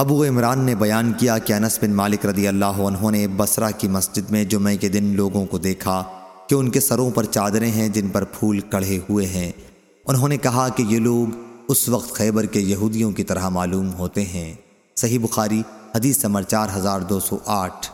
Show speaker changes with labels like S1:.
S1: ابو عمران نے بیان کیا کہ انس بن مالک رضی اللہ عنہ نے بسرہ کی مسجد میں جمعہ کے دن لوگوں کو دیکھا کہ ان کے سروں پر چادریں ہیں جن پر پھول کڑھے ہوئے ہیں۔ انہوں نے کہا کہ یہ لوگ اس وقت خیبر کے یہودیوں کی طرح معلوم ہوتے ہیں۔ صحیح بخاری، حدیث نمبر چار ہزار دو سو آٹھ۔